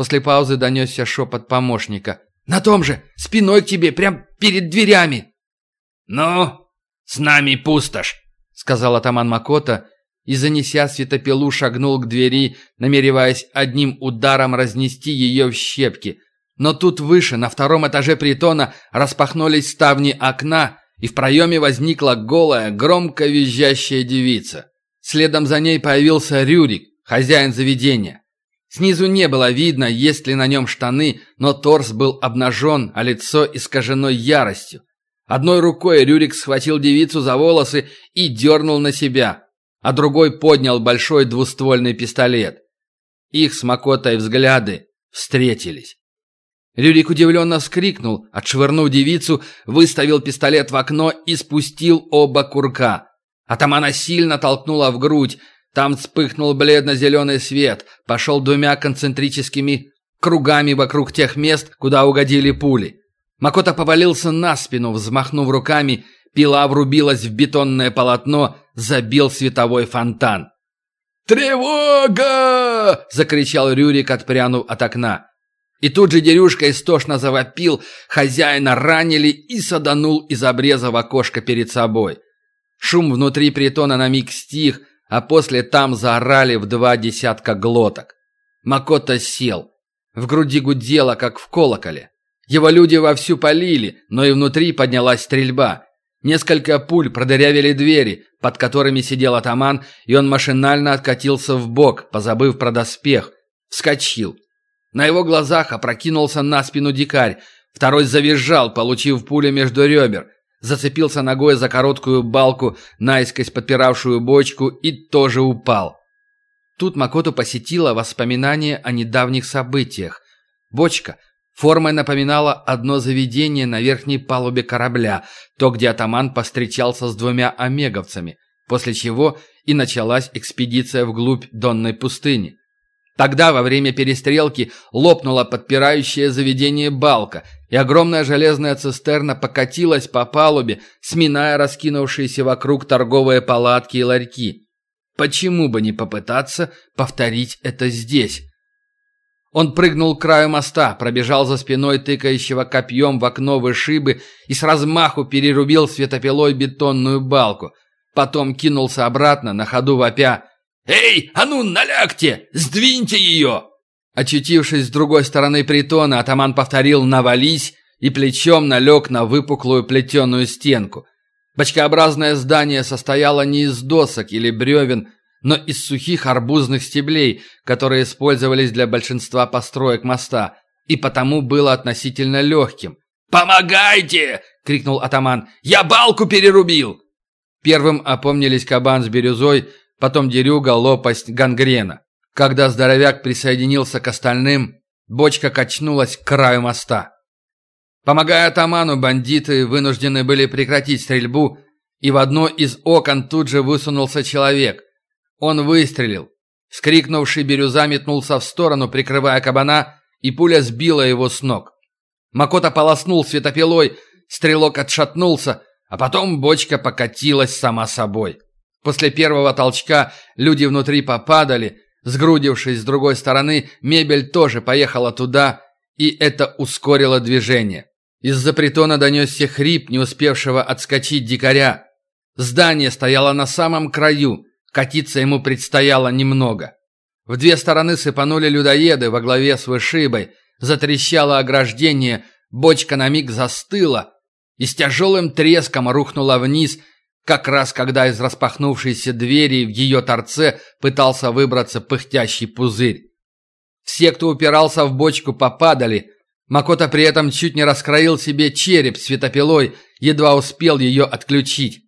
После паузы донесся шепот помощника. «На том же! Спиной к тебе, прям перед дверями!» «Ну, с нами пустошь!» — сказал атаман Макота, и, занеся светопилу, шагнул к двери, намереваясь одним ударом разнести ее в щепки. Но тут выше, на втором этаже притона, распахнулись ставни окна, и в проеме возникла голая, громко визжащая девица. Следом за ней появился Рюрик, хозяин заведения. Снизу не было видно, есть ли на нем штаны, но торс был обнажен, а лицо искажено яростью. Одной рукой Рюрик схватил девицу за волосы и дернул на себя, а другой поднял большой двуствольный пистолет. Их с Макотой взгляды встретились. Рюрик удивленно вскрикнул, отшвырнув девицу, выставил пистолет в окно и спустил оба курка. Атамана сильно толкнула в грудь. Там вспыхнул бледно-зеленый свет, пошел двумя концентрическими кругами вокруг тех мест, куда угодили пули. Макота повалился на спину, взмахнув руками, пила врубилась в бетонное полотно, забил световой фонтан. «Тревога!» — закричал Рюрик, отпрянув от окна. И тут же Дерюшка истошно завопил, хозяина ранили и саданул из обреза в окошко перед собой. Шум внутри притона на миг стих, а после там заорали в два десятка глоток. Макота сел. В груди гудело, как в колоколе. Его люди вовсю полили, но и внутри поднялась стрельба. Несколько пуль продырявили двери, под которыми сидел атаман, и он машинально откатился в бок, позабыв про доспех. Вскочил. На его глазах опрокинулся на спину дикарь. Второй завизжал, получив пулю между ребер. Зацепился ногой за короткую балку, наискось подпиравшую бочку, и тоже упал. Тут Макоту посетило воспоминание о недавних событиях. Бочка формой напоминала одно заведение на верхней палубе корабля, то, где атаман постречался с двумя омеговцами, после чего и началась экспедиция вглубь Донной пустыни. Тогда, во время перестрелки, лопнула подпирающее заведение балка, и огромная железная цистерна покатилась по палубе, сминая раскинувшиеся вокруг торговые палатки и ларьки. Почему бы не попытаться повторить это здесь? Он прыгнул к краю моста, пробежал за спиной тыкающего копьем в окно вышибы и с размаху перерубил светопилой бетонную балку. Потом кинулся обратно, на ходу вопя «Эй, а ну, налягте! Сдвиньте ее!» Очутившись с другой стороны притона, атаман повторил «навались» и плечом налег на выпуклую плетеную стенку. Бочкообразное здание состояло не из досок или бревен, но из сухих арбузных стеблей, которые использовались для большинства построек моста, и потому было относительно легким. «Помогайте!» — крикнул атаман. «Я балку перерубил!» Первым опомнились кабан с бирюзой, потом дерюга, лопасть, гангрена. Когда здоровяк присоединился к остальным, бочка качнулась к краю моста. Помогая атаману, бандиты вынуждены были прекратить стрельбу, и в одно из окон тут же высунулся человек. Он выстрелил. Скрикнувший бирюза метнулся в сторону, прикрывая кабана, и пуля сбила его с ног. Макота полоснул светопилой, стрелок отшатнулся, а потом бочка покатилась сама собой. После первого толчка люди внутри попадали, сгрудившись с другой стороны, мебель тоже поехала туда, и это ускорило движение. Из-за притона донесся хрип, не успевшего отскочить дикаря. Здание стояло на самом краю, катиться ему предстояло немного. В две стороны сыпанули людоеды во главе с вышибой, затрещало ограждение, бочка на миг застыла и с тяжелым треском рухнула вниз, как раз когда из распахнувшейся двери в ее торце пытался выбраться пыхтящий пузырь. Все, кто упирался в бочку, попадали. Макота при этом чуть не раскроил себе череп светопилой, едва успел ее отключить.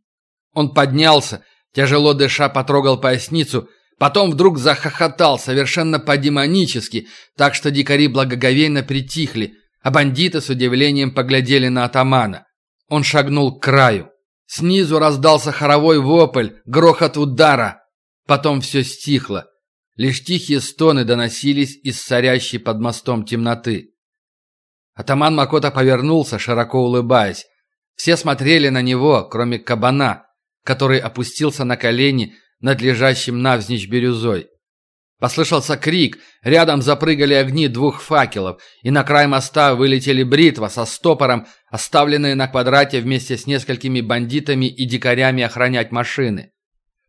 Он поднялся, тяжело дыша потрогал поясницу, потом вдруг захохотал совершенно по-демонически, так что дикари благоговейно притихли, а бандиты с удивлением поглядели на атамана. Он шагнул к краю. Снизу раздался хоровой вопль, грохот удара. Потом все стихло. Лишь тихие стоны доносились из царящей под мостом темноты. Атаман Макота повернулся, широко улыбаясь. Все смотрели на него, кроме кабана, который опустился на колени над лежащим навзничь бирюзой. Послышался крик, рядом запрыгали огни двух факелов, и на край моста вылетели бритва со стопором, оставленные на квадрате вместе с несколькими бандитами и дикарями охранять машины.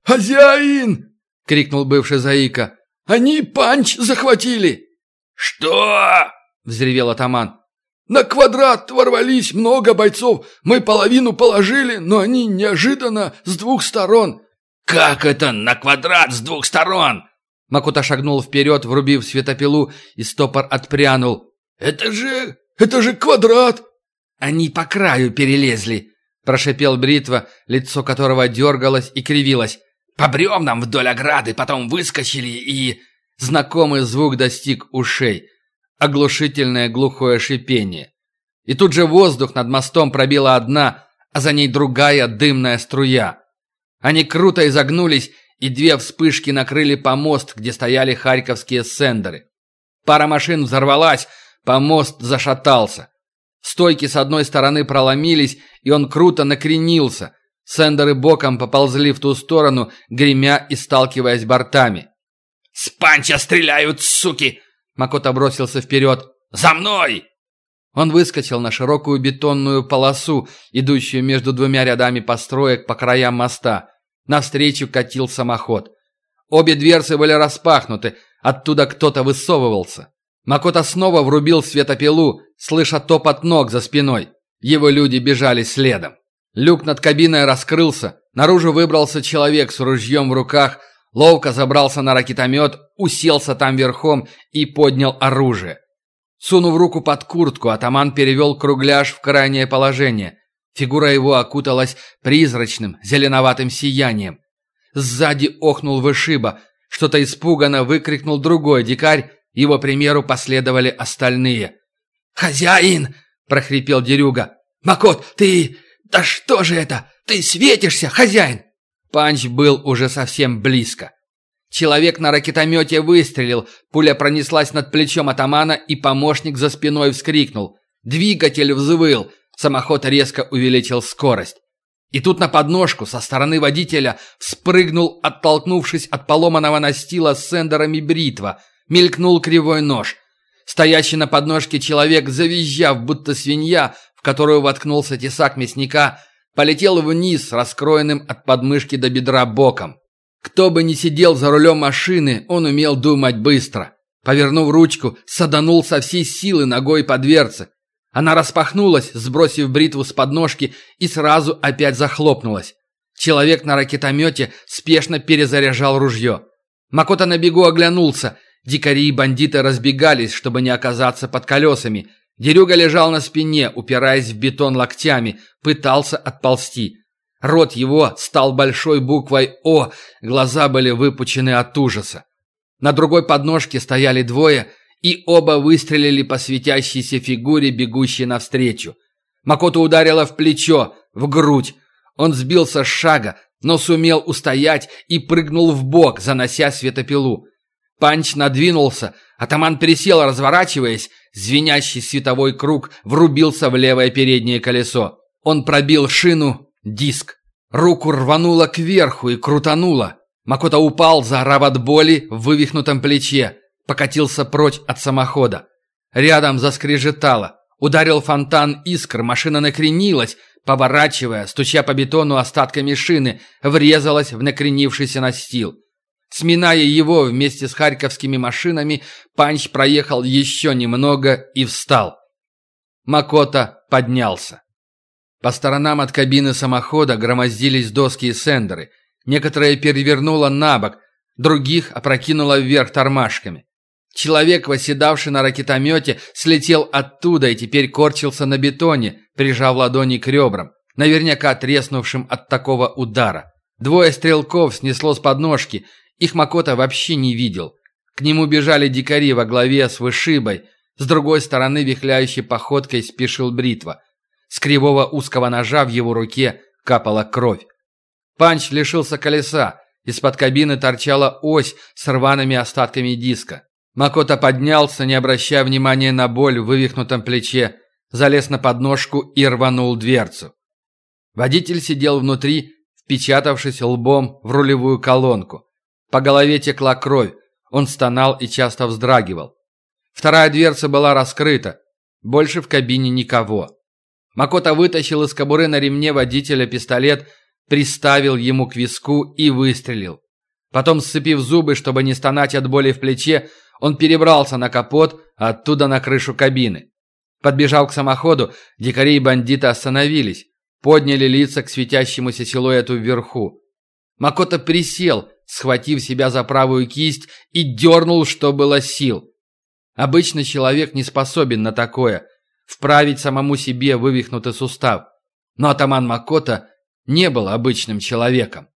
«Хозяин!» — крикнул бывший заика. «Они панч захватили!» «Что?» — взревел атаман. «На квадрат ворвались много бойцов. Мы половину положили, но они неожиданно с двух сторон». «Как это на квадрат с двух сторон?» Макута шагнул вперед, врубив светопилу, и стопор отпрянул. «Это же... это же квадрат!» «Они по краю перелезли», — прошипел Бритва, лицо которого дергалось и кривилось. «По бревнам вдоль ограды, потом выскочили и...» Знакомый звук достиг ушей. Оглушительное глухое шипение. И тут же воздух над мостом пробила одна, а за ней другая дымная струя. Они круто изогнулись и две вспышки накрыли помост, где стояли харьковские сендеры. Пара машин взорвалась, помост зашатался. Стойки с одной стороны проломились, и он круто накренился. Сендеры боком поползли в ту сторону, гремя и сталкиваясь бортами. «С стреляют, суки!» Макота бросился вперед. «За мной!» Он выскочил на широкую бетонную полосу, идущую между двумя рядами построек по краям моста. Навстречу катил самоход. Обе дверцы были распахнуты, оттуда кто-то высовывался. Макота снова врубил светопилу, слыша топот ног за спиной. Его люди бежали следом. Люк над кабиной раскрылся, наружу выбрался человек с ружьем в руках, ловко забрался на ракетомет, уселся там верхом и поднял оружие. Сунув руку под куртку, атаман перевел кругляш в крайнее положение. Фигура его окуталась призрачным, зеленоватым сиянием. Сзади охнул вышиба. Что-то испуганно выкрикнул другой дикарь. Его примеру последовали остальные. «Хозяин!» – прохрипел Дерюга. «Макот, ты... Да что же это? Ты светишься, хозяин!» Панч был уже совсем близко. Человек на ракетомете выстрелил, пуля пронеслась над плечом атамана, и помощник за спиной вскрикнул. Двигатель взвыл – Самоход резко увеличил скорость. И тут на подножку со стороны водителя спрыгнул, оттолкнувшись от поломанного настила с сендерами бритва. Мелькнул кривой нож. Стоящий на подножке человек, завизжав, будто свинья, в которую воткнулся тесак мясника, полетел вниз, раскроенным от подмышки до бедра боком. Кто бы ни сидел за рулем машины, он умел думать быстро. Повернув ручку, саданул со всей силы ногой по дверце. Она распахнулась, сбросив бритву с подножки, и сразу опять захлопнулась. Человек на ракетомете спешно перезаряжал ружье. Макота на бегу оглянулся. Дикари и бандиты разбегались, чтобы не оказаться под колесами. Дерюга лежал на спине, упираясь в бетон локтями, пытался отползти. Рот его стал большой буквой «О», глаза были выпучены от ужаса. На другой подножке стояли двое – и оба выстрелили по светящейся фигуре, бегущей навстречу. Макото ударила в плечо, в грудь. Он сбился с шага, но сумел устоять и прыгнул в бок, занося светопилу. Панч надвинулся, атаман пересел, разворачиваясь, звенящий световой круг врубился в левое переднее колесо. Он пробил шину, диск. Руку рвануло кверху и крутануло. Макото упал, заорав от боли в вывихнутом плече покатился прочь от самохода. Рядом заскрежетало. Ударил фонтан искр, машина накренилась, поворачивая, стуча по бетону остатками шины, врезалась в накренившийся настил. Сминая его вместе с харьковскими машинами, Панч проехал еще немного и встал. Макота поднялся. По сторонам от кабины самохода громоздились доски и сендеры. Некоторые перевернуло на бок, других опрокинуло вверх тормашками. Человек, восседавший на ракетомете, слетел оттуда и теперь корчился на бетоне, прижав ладони к ребрам, наверняка треснувшим от такого удара. Двое стрелков снесло с подножки, их Макота вообще не видел. К нему бежали дикари во главе с вышибой, с другой стороны вихляющей походкой спешил бритва. С кривого узкого ножа в его руке капала кровь. Панч лишился колеса, из-под кабины торчала ось с рваными остатками диска. Макота поднялся, не обращая внимания на боль в вывихнутом плече, залез на подножку и рванул дверцу. Водитель сидел внутри, впечатавшись лбом в рулевую колонку. По голове текла кровь. Он стонал и часто вздрагивал. Вторая дверца была раскрыта. Больше в кабине никого. Макота вытащил из кобуры на ремне водителя пистолет, приставил ему к виску и выстрелил. Потом, сцепив зубы, чтобы не стонать от боли в плече, он перебрался на капот, а оттуда на крышу кабины. Подбежав к самоходу, дикари и бандиты остановились, подняли лица к светящемуся силуэту вверху. Макота присел, схватив себя за правую кисть и дернул, что было сил. Обычно человек не способен на такое – вправить самому себе вывихнутый сустав. Но атаман Макота не был обычным человеком.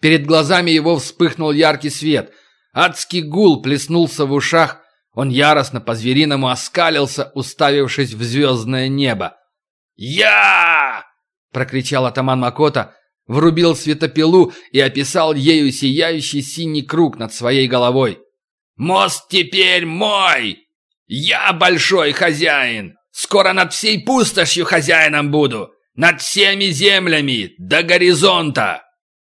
Перед глазами его вспыхнул яркий свет. Адский гул плеснулся в ушах. Он яростно по-звериному оскалился, уставившись в звездное небо. «Я!» – прокричал атаман Макота, врубил светопилу и описал ею сияющий синий круг над своей головой. «Мост теперь мой! Я большой хозяин! Скоро над всей пустошью хозяином буду! Над всеми землями до горизонта!»